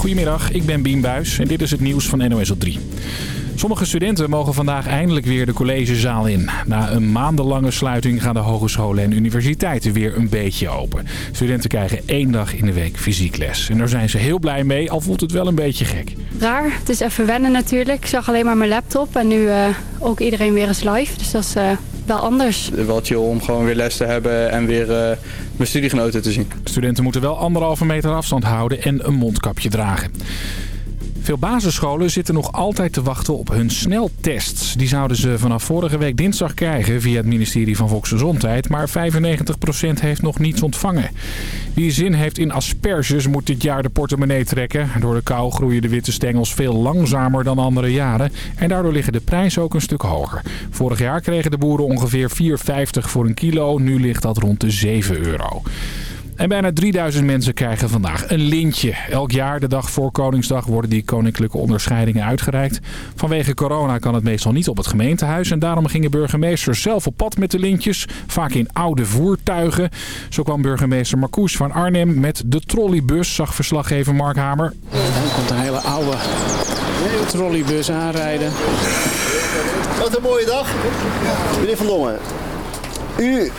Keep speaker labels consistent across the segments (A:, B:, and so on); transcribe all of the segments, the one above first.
A: Goedemiddag, ik ben Bien Buis en dit is het nieuws van NOS op 3. Sommige studenten mogen vandaag eindelijk weer de collegezaal in. Na een maandenlange sluiting gaan de hogescholen en universiteiten weer een beetje open. Studenten krijgen één dag in de week fysiek les. En daar zijn ze heel blij mee, al voelt het wel een beetje gek.
B: Raar, het is even wennen natuurlijk. Ik zag alleen maar mijn laptop en nu uh, ook iedereen weer eens live. Dus dat is uh, wel anders.
C: Wel chill om gewoon weer les te hebben en weer uh, mijn studiegenoten te zien.
A: Studenten moeten wel anderhalve meter afstand houden en een mondkapje dragen. Veel basisscholen zitten nog altijd te wachten op hun sneltests. Die zouden ze vanaf vorige week dinsdag krijgen via het ministerie van Volksgezondheid. Maar 95% heeft nog niets ontvangen. Wie zin heeft in asperges moet dit jaar de portemonnee trekken. Door de kou groeien de witte stengels veel langzamer dan andere jaren. En daardoor liggen de prijzen ook een stuk hoger. Vorig jaar kregen de boeren ongeveer 4,50 voor een kilo. Nu ligt dat rond de 7 euro. En bijna 3000 mensen krijgen vandaag een lintje. Elk jaar, de dag voor Koningsdag, worden die koninklijke onderscheidingen uitgereikt. Vanwege corona kan het meestal niet op het gemeentehuis. En daarom gingen burgemeesters zelf op pad met de lintjes. Vaak in oude voertuigen. Zo kwam burgemeester Marcoes van Arnhem met de trolleybus, zag verslaggever Mark Hamer.
D: Dan komt een hele oude trolleybus aanrijden.
E: Wat een mooie dag. Meneer Van Dongen, u,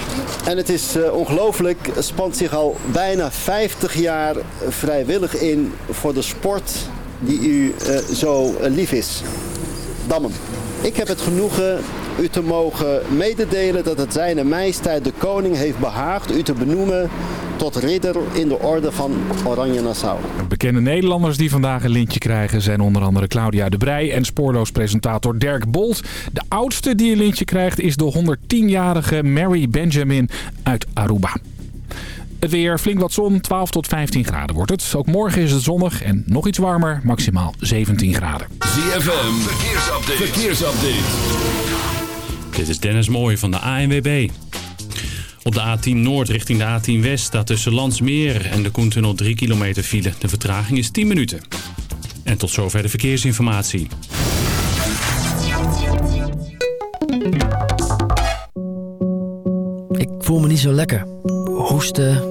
E: en het is uh, ongelooflijk, spant zich al bijna 50 jaar vrijwillig in voor de sport die u uh, zo uh, lief is. Dammen. Ik heb het genoegen u te mogen mededelen dat het zijn majesteit de koning heeft behaagd u te benoemen tot ridder in de orde van Oranje Nassau.
A: Bekende Nederlanders die vandaag een lintje krijgen zijn onder andere Claudia de Brij en spoorloos presentator Dirk Bolt. De oudste die een lintje krijgt is de 110-jarige Mary Benjamin uit Aruba. Het weer, flink wat zon, 12 tot 15 graden wordt het. Ook morgen is het zonnig en nog iets warmer, maximaal 17 graden.
F: ZFM, verkeersupdate. verkeersupdate.
G: Dit is Dennis Mooij van de ANWB. Op de A10 Noord richting de A10 West staat tussen Landsmeer en de Koentunnel 3 kilometer file. De vertraging is 10 minuten. En tot zover de verkeersinformatie.
H: Ik voel me niet zo lekker. Hoesten,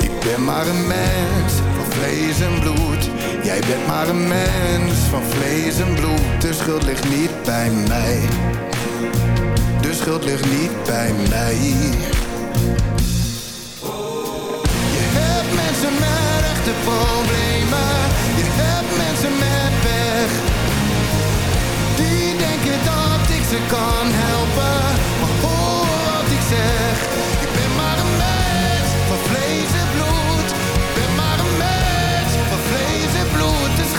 I: Ik ben maar een mens van vlees en bloed. Jij bent maar een mens van vlees en bloed. De schuld ligt niet bij mij. De schuld ligt niet bij mij. Je hebt mensen met echte problemen. Je hebt mensen met pech. Die denken dat ik ze kan helpen. Maar hoor wat ik zeg.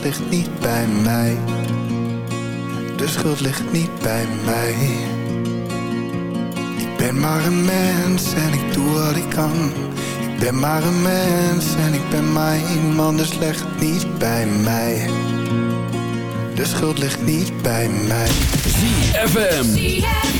I: Schuld ligt niet bij mij. De schuld ligt niet bij mij. Ik ben maar een mens
J: en ik doe wat ik kan. Ik ben maar een mens en ik ben maar iemand. Dus leg het niet bij mij. De schuld ligt niet bij mij.
F: ZFM.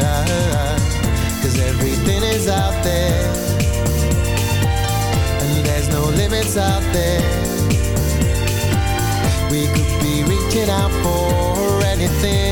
J: No out there. We could be reaching out for anything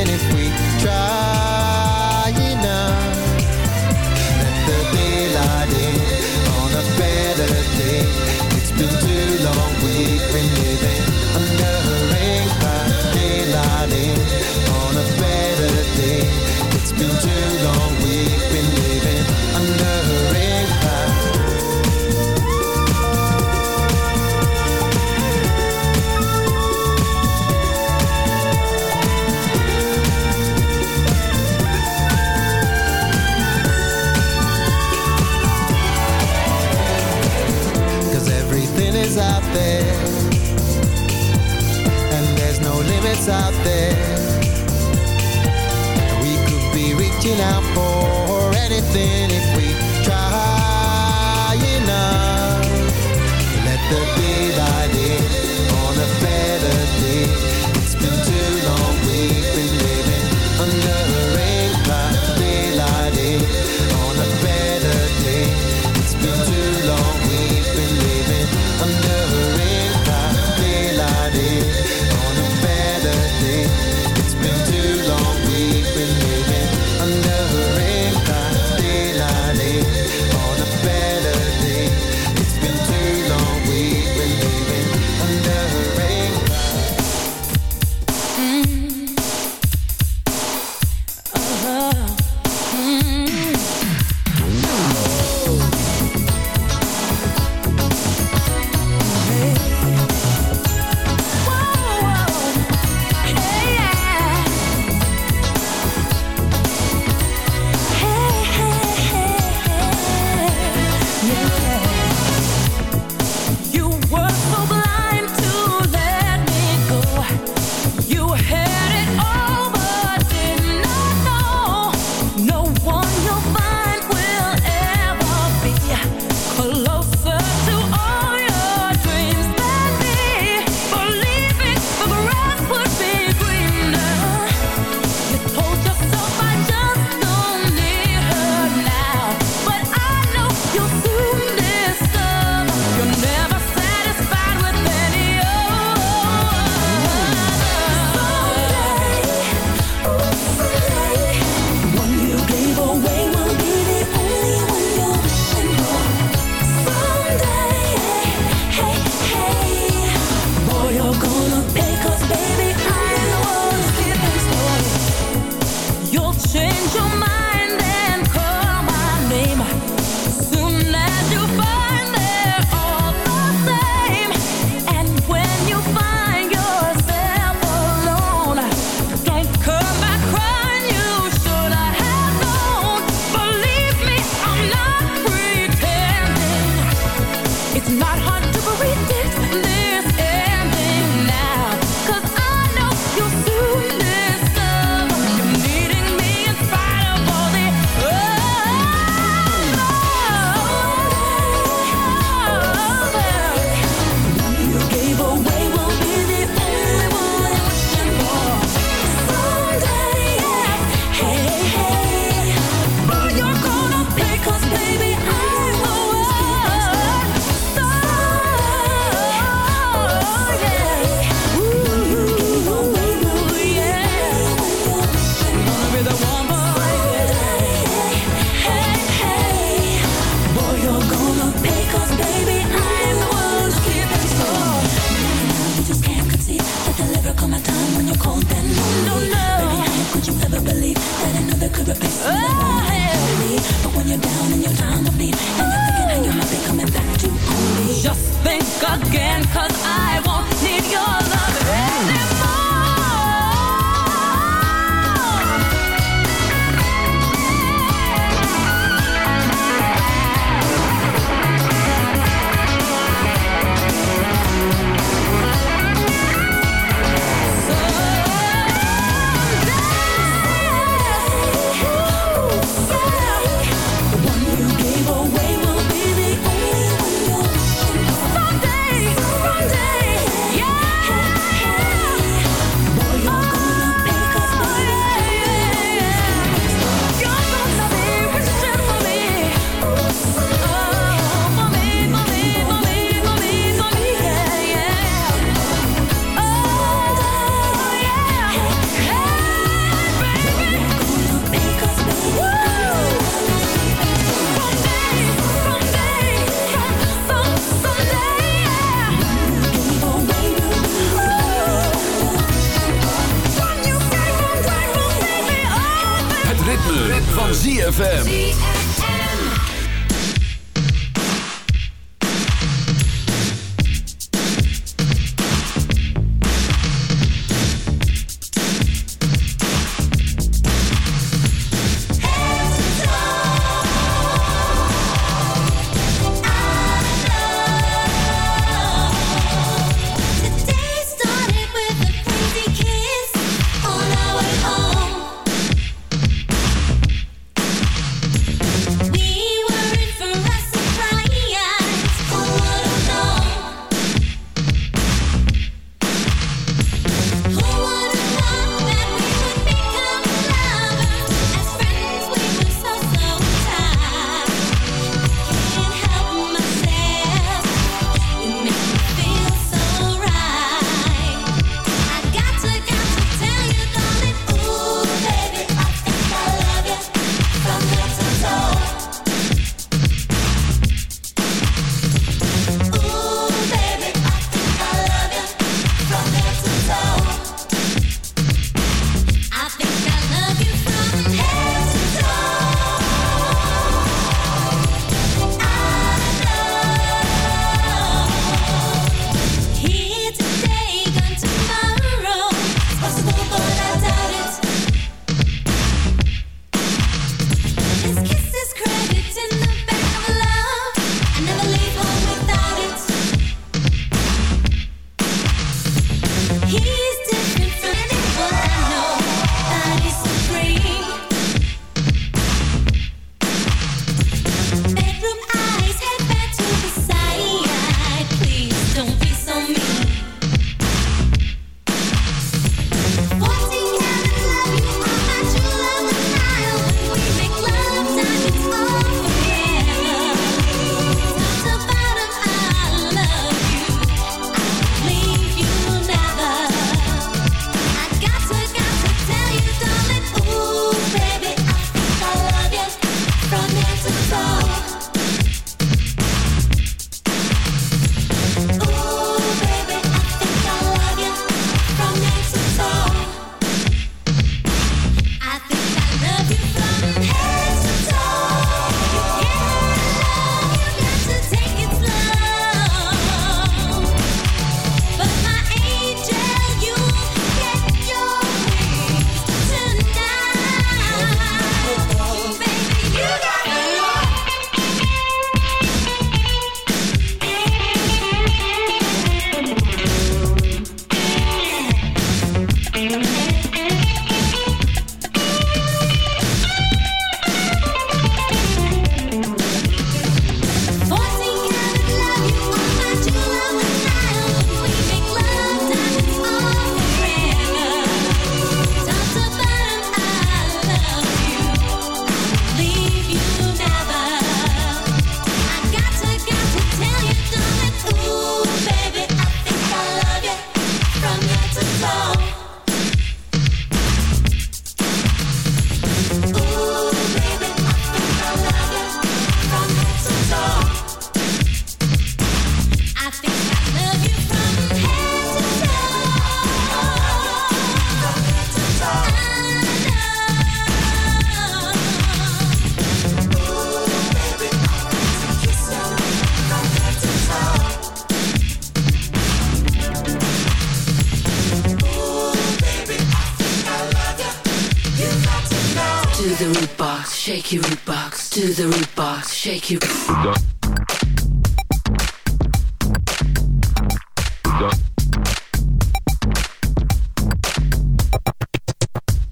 J: for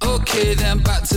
K: Okay, then back to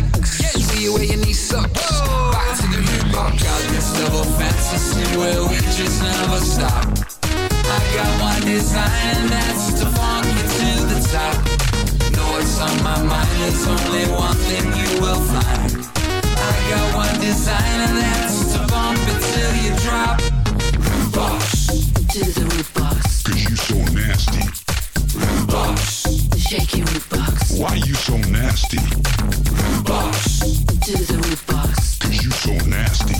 K: See you where your knee sucks. Oh. Back to the rudebox. Oh, got this double fantasy where we just never stop. I got one design and that's to funk you to the top. Know what's on my mind, there's only one thing you will find. I got one design and that's to bump it till you drop. Rudebox.
L: To the rudebox.
M: Cause you so nasty.
K: Root box.
L: Shake your root box.
M: Why you so nasty?
K: Rudebox.
L: To the rudebox.
M: Cause you so nasty.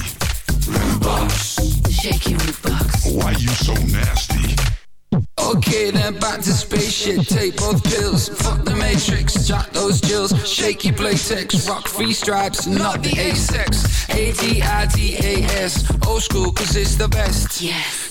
K: Rudebox.
L: Shake your rudebox.
M: Why you so nasty?
K: Okay, then back to spaceship. Take both pills. Fuck the matrix. Jack those jills. Shake your playtex. Rock free stripes, not the A-sex. A-D-I-D-A-S. Old school, cause it's the best.
L: Yes.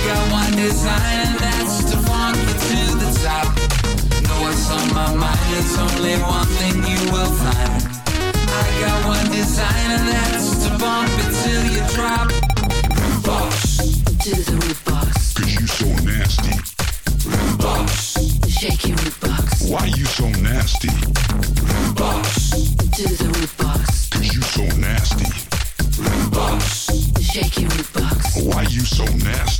K: I got one design and that's to funk you to the top. Know what's on my mind, there's only one thing you will find. I got one design and that's to bump it till you drop. Rudebox,
L: To the rudebox.
M: Cause you so nasty.
K: root box,
L: Shake your root box.
M: Why you so nasty?
K: rudebox,
L: To the rudebox.
M: Cause you so nasty.
K: root box.
L: Shake your root box.
M: Why you so nasty?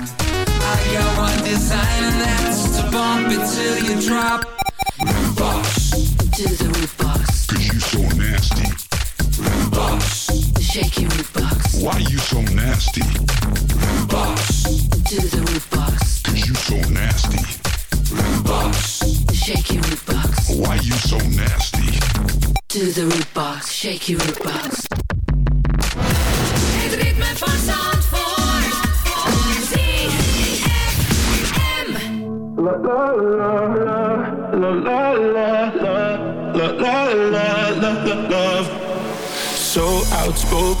K: I got one design and that's to bump it till you drop. Rudebox,
L: To the root box.
M: Cause you so nasty.
K: root box,
L: Shake your root box.
M: Why you so nasty?
K: rudebox,
L: To the rudebox.
M: Cause you so nasty.
K: rudebox,
L: Shake your root box.
M: Why you so nasty?
L: To the rudebox. Shake your rudebox.
N: Het ritme van Zandvoort.
O: outspoken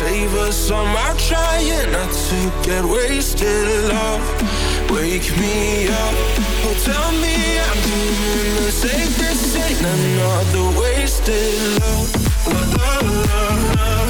P: save us. I'm out trying not to get wasted. Love, wake me up. Oh, tell me I'm doing the safest thing. Another wasted love.
Q: love, love, love.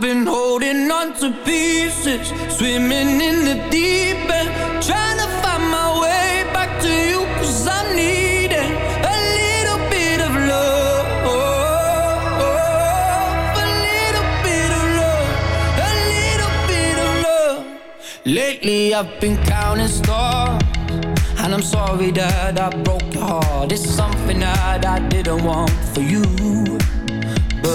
R: been holding on to pieces, swimming in the deep end, trying to find my way back to you, cause I'm needing a little bit of love. A little bit of love, a little bit of love. Lately I've been counting stars, and I'm sorry that I broke your heart. It's something that I didn't want for you.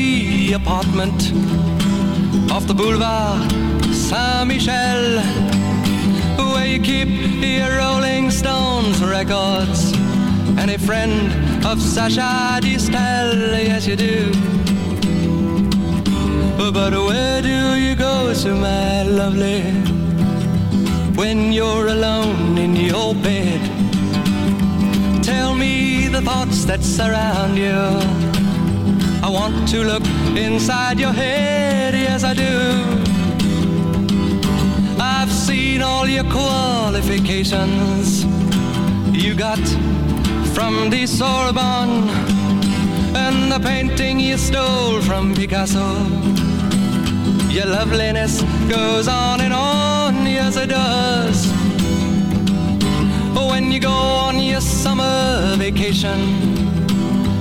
S: fancy apartment off the boulevard Saint Michel where you keep your Rolling Stones records and a friend of Sacha Distel, yes you do. But where do you go to, my lovely, when you're alone in your bed? Tell me the thoughts that surround you. I want to look inside your head, yes I do. I've seen all your qualifications you got from the Sorbonne and the painting you stole from Picasso. Your loveliness goes on and on, yes it does. When you go on your summer vacation,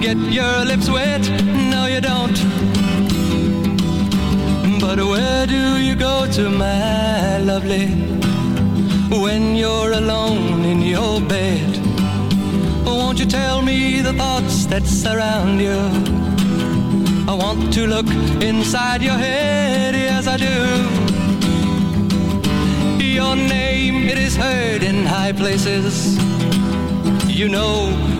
S: get your lips wet. No, you don't. But where do you go to, my lovely, when you're alone in your bed? Won't you tell me the thoughts that surround you? I want to look inside your head, yes I do. Your name, it is heard in high places. You know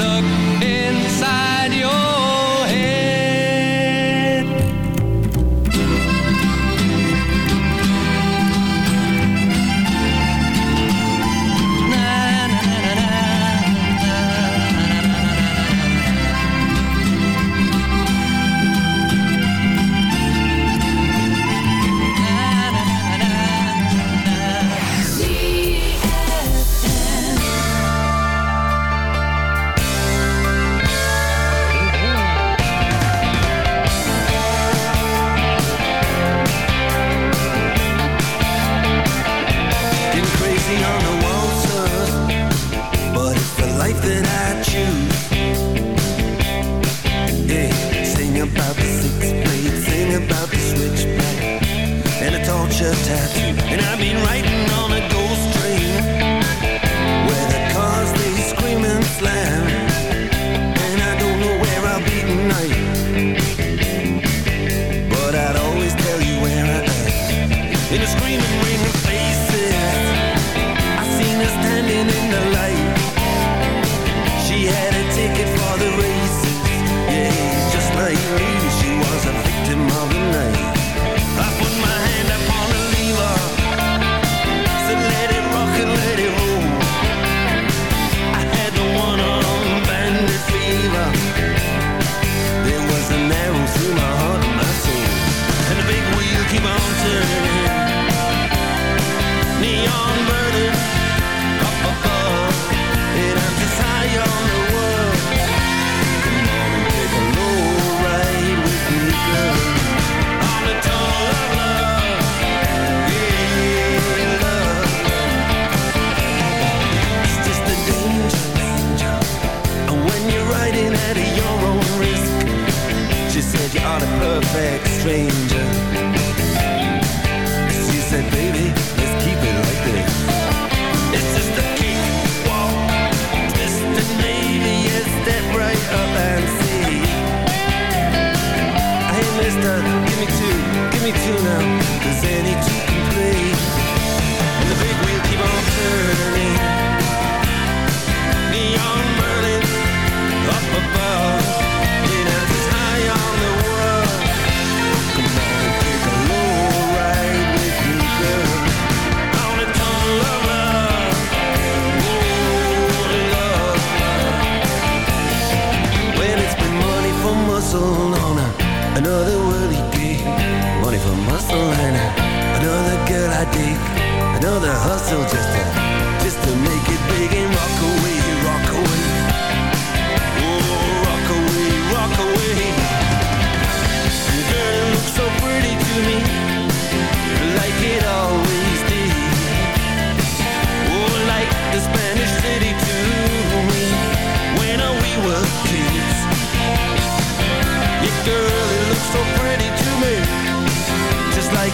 O: said you perfect stranger. She said, baby, let's keep it like this. It's just a kick, walk, twist, and maybe a step right up and see. Hey, mister, give me two, give me two now, cause any two and another girl I dig. Another hustle just to, just to make it big and rock away, rock away. Oh, rock away, rock away. Girl, it looks so pretty to me,